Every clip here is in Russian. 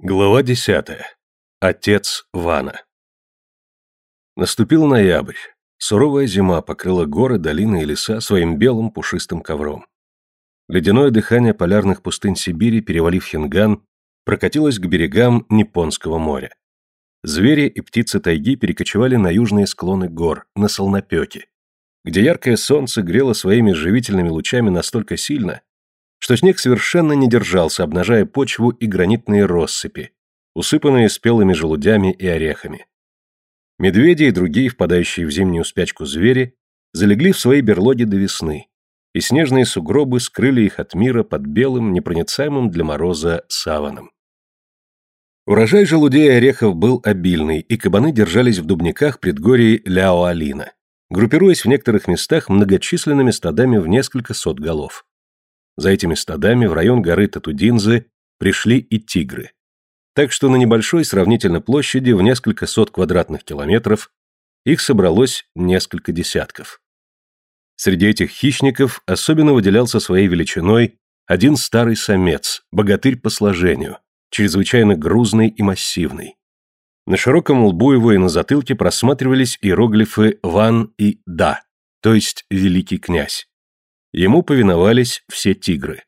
Глава 10. Отец Вана. Наступил ноябрь. Суровая зима покрыла горы, долины и леса своим белым пушистым ковром. Ледяное дыхание полярных пустынь Сибири, перевалив Хинган, прокатилось к берегам Японского моря. Звери и птицы тайги перекочевали на южные склоны гор, на солнопеки, где яркое солнце грело своими живительными лучами настолько сильно, что снег совершенно не держался, обнажая почву и гранитные россыпи, усыпанные спелыми желудями и орехами. Медведи и другие, впадающие в зимнюю спячку звери, залегли в свои берлоги до весны, и снежные сугробы скрыли их от мира под белым, непроницаемым для мороза саваном. Урожай желудей и орехов был обильный, и кабаны держались в дубниках предгорий Ляоалина, группируясь в некоторых местах многочисленными стадами в несколько сот голов. За этими стадами в район горы Татудинзы пришли и тигры. Так что на небольшой сравнительно площади в несколько сот квадратных километров их собралось несколько десятков. Среди этих хищников особенно выделялся своей величиной один старый самец, богатырь по сложению, чрезвычайно грузный и массивный. На широком лбу его и на затылке просматривались иероглифы «Ван» и «Да», то есть «Великий князь». Ему повиновались все тигры.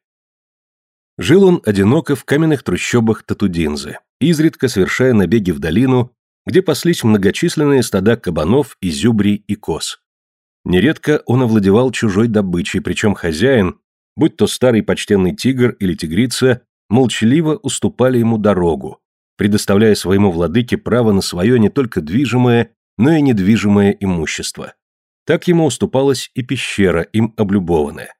Жил он одиноко в каменных трущобах Татудинзы, изредка совершая набеги в долину, где паслись многочисленные стада кабанов, изюбрий и коз. Нередко он овладевал чужой добычей, причем хозяин, будь то старый почтенный тигр или тигрица, молчаливо уступали ему дорогу, предоставляя своему владыке право на свое не только движимое, но и недвижимое имущество. Так ему уступалась и пещера, им облюбованная.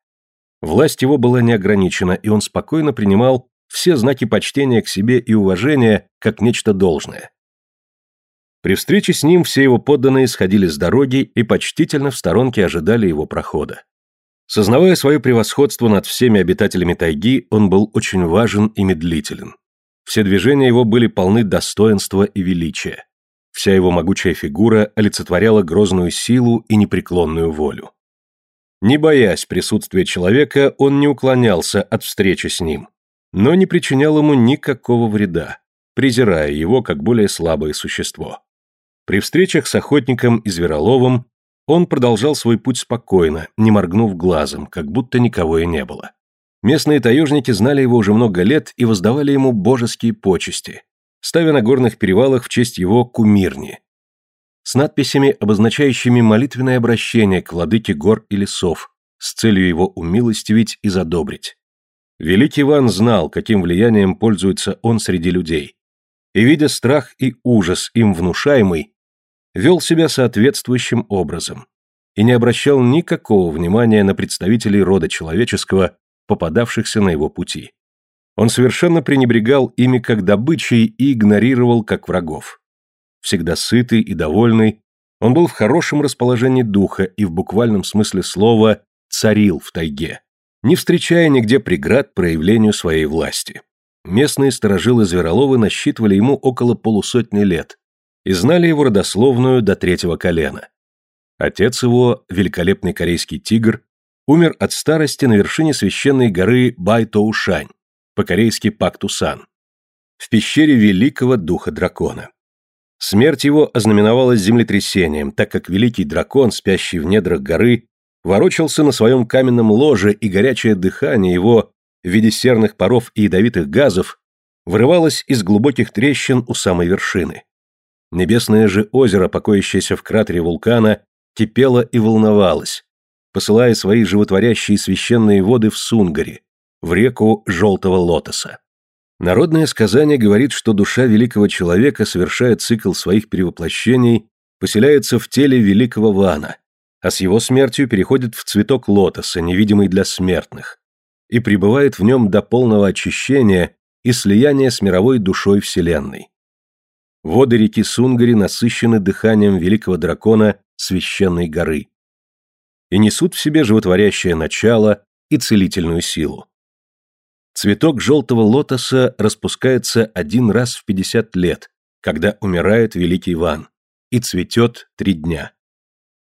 Власть его была неограничена, и он спокойно принимал все знаки почтения к себе и уважения как нечто должное. При встрече с ним все его подданные сходили с дороги и почтительно в сторонке ожидали его прохода. Сознавая свое превосходство над всеми обитателями тайги, он был очень важен и медлителен. Все движения его были полны достоинства и величия. Вся его могучая фигура олицетворяла грозную силу и непреклонную волю. Не боясь присутствия человека, он не уклонялся от встречи с ним, но не причинял ему никакого вреда, презирая его как более слабое существо. При встречах с охотником и звероловом он продолжал свой путь спокойно, не моргнув глазом, как будто никого и не было. Местные таежники знали его уже много лет и воздавали ему божеские почести – ставя на горных перевалах в честь его кумирни, с надписями, обозначающими молитвенное обращение к владыке гор и лесов, с целью его умилостивить и задобрить. Великий Иван знал, каким влиянием пользуется он среди людей, и, видя страх и ужас им внушаемый, вел себя соответствующим образом и не обращал никакого внимания на представителей рода человеческого, попадавшихся на его пути. Он совершенно пренебрегал ими как добычей и игнорировал как врагов. Всегда сытый и довольный, он был в хорошем расположении духа и в буквальном смысле слова «царил в тайге», не встречая нигде преград проявлению своей власти. Местные сторожилы Звероловы насчитывали ему около полусотни лет и знали его родословную до третьего колена. Отец его, великолепный корейский тигр, умер от старости на вершине священной горы Байтоушань, по-корейски Пактусан, в пещере великого духа дракона. Смерть его ознаменовалась землетрясением, так как великий дракон, спящий в недрах горы, ворочался на своем каменном ложе, и горячее дыхание его в виде серных паров и ядовитых газов вырывалось из глубоких трещин у самой вершины. Небесное же озеро, покоящееся в кратере вулкана, кипело и волновалось, посылая свои животворящие священные воды в Сунгари, в реку Желтого Лотоса. Народное сказание говорит, что душа великого человека совершает цикл своих перевоплощений, поселяется в теле великого Вана, а с его смертью переходит в цветок лотоса, невидимый для смертных, и пребывает в нем до полного очищения и слияния с мировой душой Вселенной. Воды реки Сунгари насыщены дыханием великого дракона священной горы и несут в себе животворящее начало и целительную силу. Цветок желтого лотоса распускается один раз в 50 лет, когда умирает великий Иван, и цветет три дня.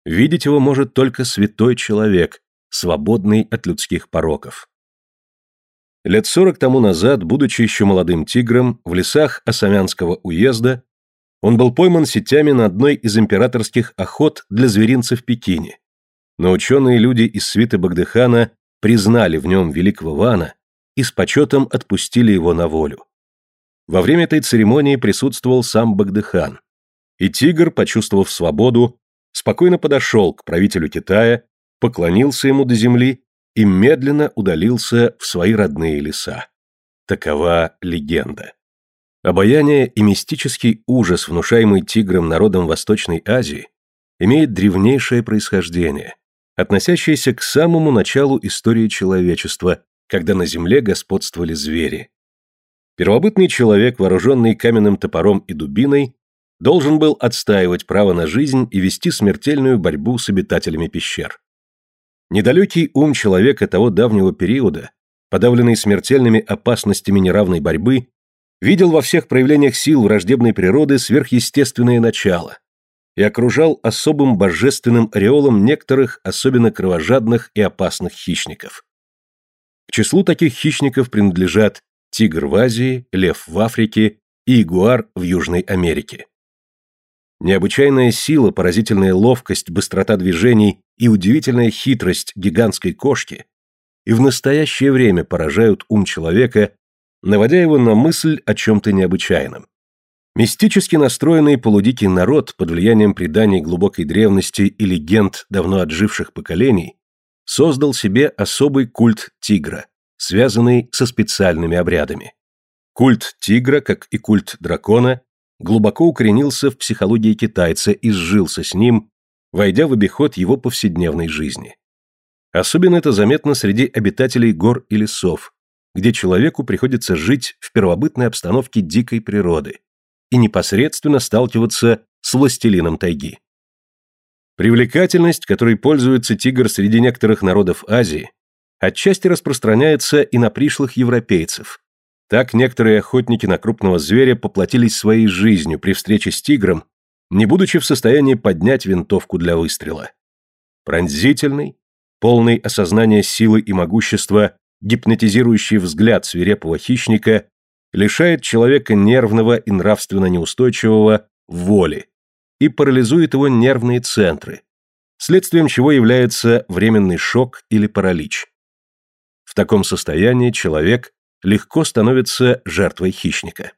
Видеть его может только святой человек, свободный от людских пороков. Лет сорок тому назад, будучи еще молодым тигром, в лесах Осамянского уезда он был пойман сетями на одной из императорских охот для зверинца в Пекине. Но ученые люди из свиты Багдыхана признали в нем великого Вана и с почетом отпустили его на волю. Во время этой церемонии присутствовал сам Багдыхан, и тигр, почувствовав свободу, спокойно подошел к правителю Китая, поклонился ему до земли и медленно удалился в свои родные леса. Такова легенда. Обаяние и мистический ужас, внушаемый тигром народом Восточной Азии, имеет древнейшее происхождение, относящееся к самому началу истории человечества когда на земле господствовали звери. Первобытный человек, вооруженный каменным топором и дубиной, должен был отстаивать право на жизнь и вести смертельную борьбу с обитателями пещер. Недалекий ум человека того давнего периода, подавленный смертельными опасностями неравной борьбы, видел во всех проявлениях сил враждебной природы сверхъестественное начало и окружал особым божественным ореолом некоторых особенно кровожадных и опасных хищников. К числу таких хищников принадлежат тигр в Азии, лев в Африке и игуар в Южной Америке. Необычайная сила, поразительная ловкость, быстрота движений и удивительная хитрость гигантской кошки и в настоящее время поражают ум человека, наводя его на мысль о чем-то необычайном. Мистически настроенный полудикий народ под влиянием преданий глубокой древности и легенд давно отживших поколений создал себе особый культ тигра, связанный со специальными обрядами. Культ тигра, как и культ дракона, глубоко укоренился в психологии китайца и сжился с ним, войдя в обиход его повседневной жизни. Особенно это заметно среди обитателей гор и лесов, где человеку приходится жить в первобытной обстановке дикой природы и непосредственно сталкиваться с властелином тайги. Привлекательность, которой пользуется тигр среди некоторых народов Азии, отчасти распространяется и на пришлых европейцев. Так некоторые охотники на крупного зверя поплатились своей жизнью при встрече с тигром, не будучи в состоянии поднять винтовку для выстрела. Пронзительный, полный осознания силы и могущества, гипнотизирующий взгляд свирепого хищника лишает человека нервного и нравственно неустойчивого воли, и парализует его нервные центры, следствием чего является временный шок или паралич. В таком состоянии человек легко становится жертвой хищника.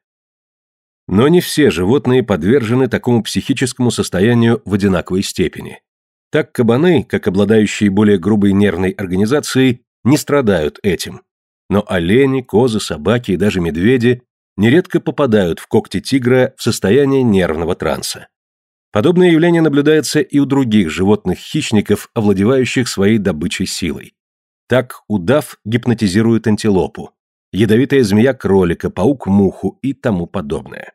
Но не все животные подвержены такому психическому состоянию в одинаковой степени. Так кабаны, как обладающие более грубой нервной организацией, не страдают этим. Но олени, козы, собаки и даже медведи нередко попадают в когти тигра в состояние нервного транса. Подобное явление наблюдается и у других животных хищников, овладевающих своей добычей силой. Так удав гипнотизирует антилопу, ядовитая змея кролика, паук муху и тому подобное.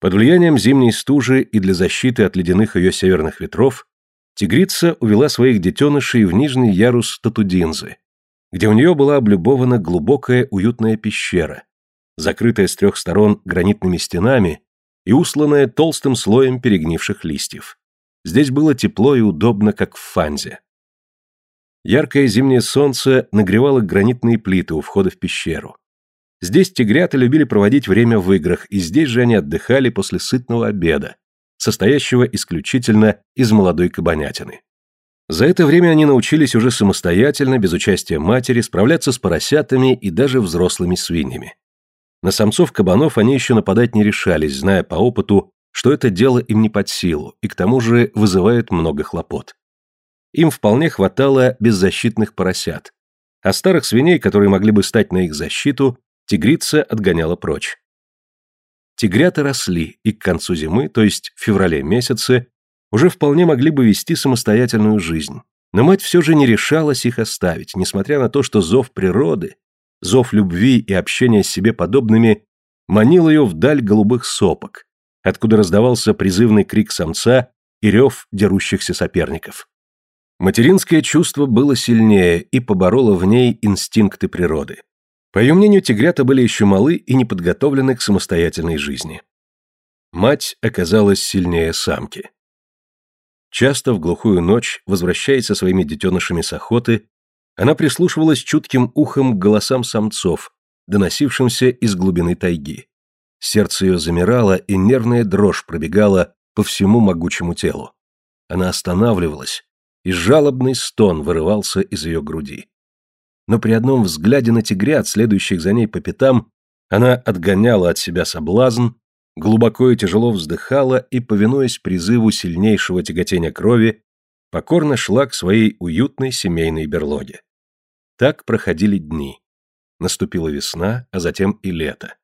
Под влиянием зимней стужи и для защиты от ледяных ее северных ветров тигрица увела своих детенышей в нижний ярус Татудинзы, где у нее была облюбована глубокая уютная пещера, закрытая с трех сторон гранитными стенами и усланное толстым слоем перегнивших листьев. Здесь было тепло и удобно, как в фанзе. Яркое зимнее солнце нагревало гранитные плиты у входа в пещеру. Здесь тигрята любили проводить время в играх, и здесь же они отдыхали после сытного обеда, состоящего исключительно из молодой кабанятины. За это время они научились уже самостоятельно, без участия матери, справляться с поросятами и даже взрослыми свиньями. На самцов кабанов они еще нападать не решались, зная по опыту, что это дело им не под силу и к тому же вызывает много хлопот. Им вполне хватало беззащитных поросят, а старых свиней, которые могли бы стать на их защиту, тигрица отгоняла прочь. Тигрята росли и к концу зимы, то есть в феврале месяце, уже вполне могли бы вести самостоятельную жизнь. Но мать все же не решалась их оставить, несмотря на то, что зов природы зов любви и общения с себе подобными манил ее вдаль голубых сопок, откуда раздавался призывный крик самца и рев дерущихся соперников. Материнское чувство было сильнее и побороло в ней инстинкты природы. По ее мнению, тигрята были еще малы и не подготовлены к самостоятельной жизни. Мать оказалась сильнее самки. Часто в глухую ночь, возвращаясь со своими детенышами с охоты, она прислушивалась чутким ухом к голосам самцов, доносившимся из глубины тайги. Сердце ее замирало, и нервная дрожь пробегала по всему могучему телу. Она останавливалась, и жалобный стон вырывался из ее груди. Но при одном взгляде на тигрят, следующих за ней по пятам, она отгоняла от себя соблазн, глубоко и тяжело вздыхала и, повинуясь призыву сильнейшего тяготения крови, покорно шла к своей уютной семейной берлоге. Так проходили дни. Наступила весна, а затем и лето.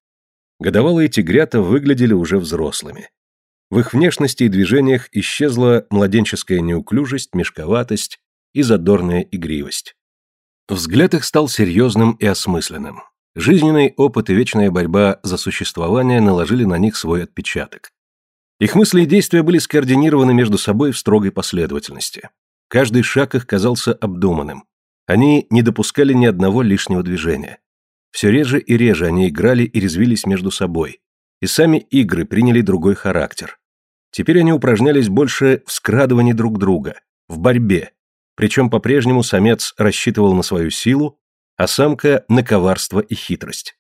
Годовалые тигрята выглядели уже взрослыми. В их внешности и движениях исчезла младенческая неуклюжесть, мешковатость и задорная игривость. Взгляд их стал серьезным и осмысленным. Жизненный опыт и вечная борьба за существование наложили на них свой отпечаток. Их мысли и действия были скоординированы между собой в строгой последовательности. Каждый шаг их казался обдуманным. Они не допускали ни одного лишнего движения. Все реже и реже они играли и резвились между собой. И сами игры приняли другой характер. Теперь они упражнялись больше в скрадывании друг друга, в борьбе. Причем по-прежнему самец рассчитывал на свою силу, а самка – на коварство и хитрость.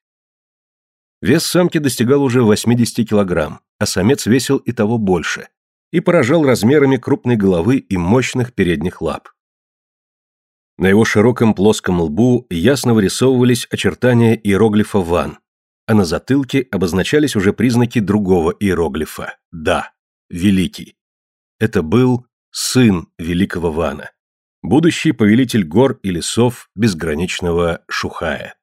Вес самки достигал уже 80 килограмм, а самец весил и того больше, и поражал размерами крупной головы и мощных передних лап. На его широком плоском лбу ясно вырисовывались очертания иероглифа «Ван», а на затылке обозначались уже признаки другого иероглифа «Да», «Великий». Это был сын великого Вана, будущий повелитель гор и лесов безграничного Шухая.